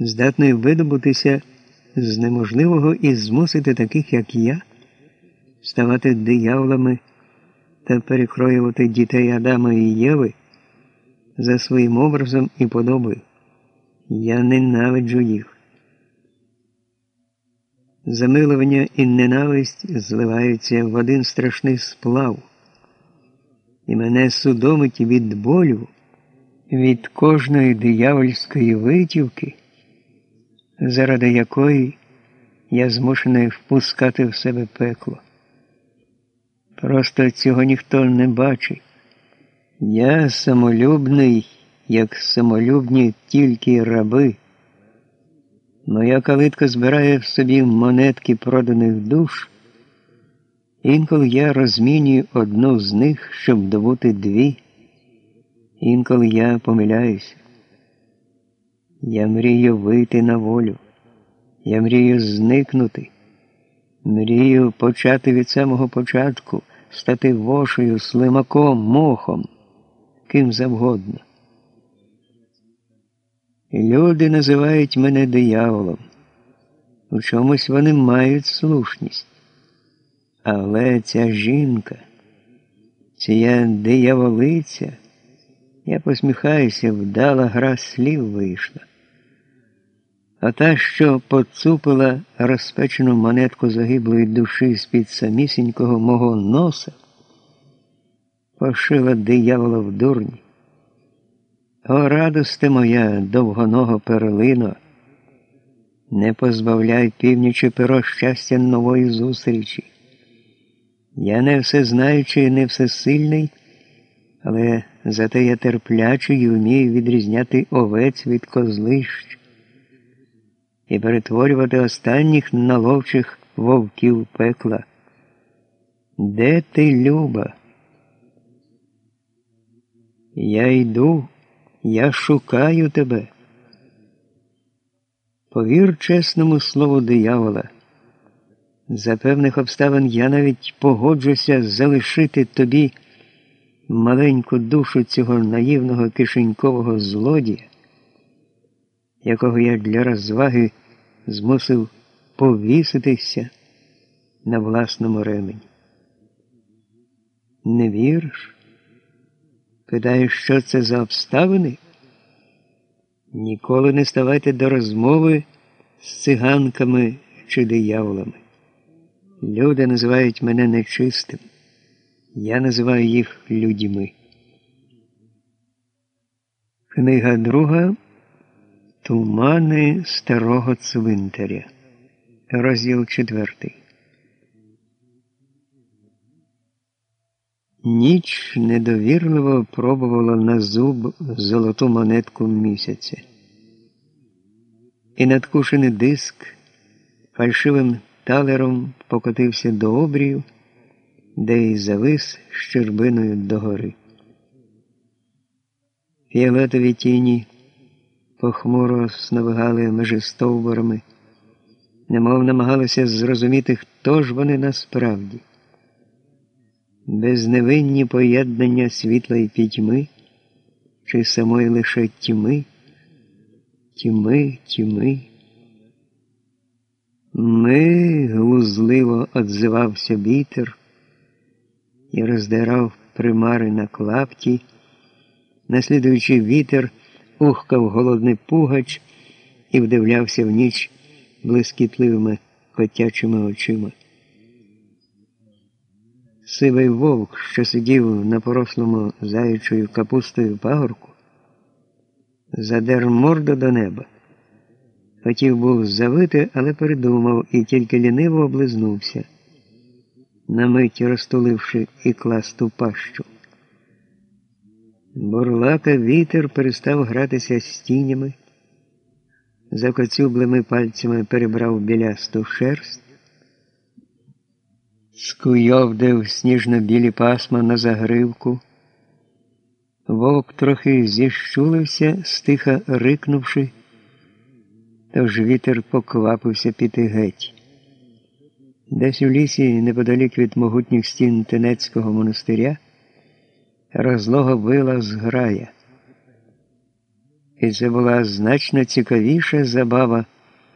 здатний видобутися з неможливого і змусити таких, як я, ставати дияволами та перекроювати дітей Адама і Єви за своїм образом і подобою. Я ненавиджу їх. Замилування і ненависть зливаються в один страшний сплав, і мене судомить від болю, від кожної диявольської витівки, заради якої я змушений впускати в себе пекло. Просто цього ніхто не бачить. Я самолюбний, як самолюбні тільки раби. Моя калитка збирає в собі монетки проданих душ. Інколи я розмінюю одну з них, щоб добути дві. Інколи я помиляюся. Я мрію вийти на волю. Я мрію зникнути. Мрію почати від самого початку, стати вошею, слимаком, мохом, ким завгодно. Люди називають мене дияволом. У чомусь вони мають слушність. Але ця жінка, ця дияволиця, я посміхаюся, вдала гра слів вийшла. А та, що поцупила розпечену монетку загиблої душі з-під самісінького мого носа, пошила диявола в дурні. О, радости моя, довгоного перлино, не позбавляй північі перо щастя нової зустрічі. Я не всезнаючий і не всесильний, але зате я терплячий і вмію відрізняти овець від козлищ і перетворювати останніх наловчих вовків пекла. Де ти, Люба? Я йду. Я шукаю тебе. Повір чесному слову диявола. За певних обставин я навіть погоджуся залишити тобі маленьку душу цього наївного кишенькового злодія, якого я для розваги змусив повіситися на власному ремені. Не віриш? Питаєш, що це за обставини? Ніколи не ставайте до розмови з циганками чи дияволами. Люди називають мене нечистим. Я називаю їх людьми. Книга друга Тумани старого цвинтаря. Розділ четвертий. Ніч недовірливо пробувала на зуб золоту монетку місяця. І надкушений диск фальшивим талером покотився до обрію, де й завис щербиною догори. Фіолетові тіні похмуро сновигали межі стовбурами, немов намагалися зрозуміти, хто ж вони насправді безневинні поєднання світла і пітьми, чи самої лише тьми, тьми, тьми. Ми глузливо отзивався вітер і роздирав примари на клапті, наслідуючи вітер, ухкав голодний пугач і вдивлявся в ніч блискітливими котячими очима. Сивий вовк, що сидів на порослому заячою капустою пагорку, задер морду до неба. Хотів був завити, але передумав і тільки ліниво облизнувся, на мить розтуливши і класту пащу. Бурлака вітер перестав гратися з тінями, закоцюблими пальцями перебрав білясту шерсть скуйовдив сніжно-білі пасма на загривку. Вовк трохи зіщулився, стиха рикнувши, тож вітер поквапився піти геть. Десь у лісі, неподалік від могутніх стін Тенецького монастиря, розлого вила зграя. І це була значно цікавіша забава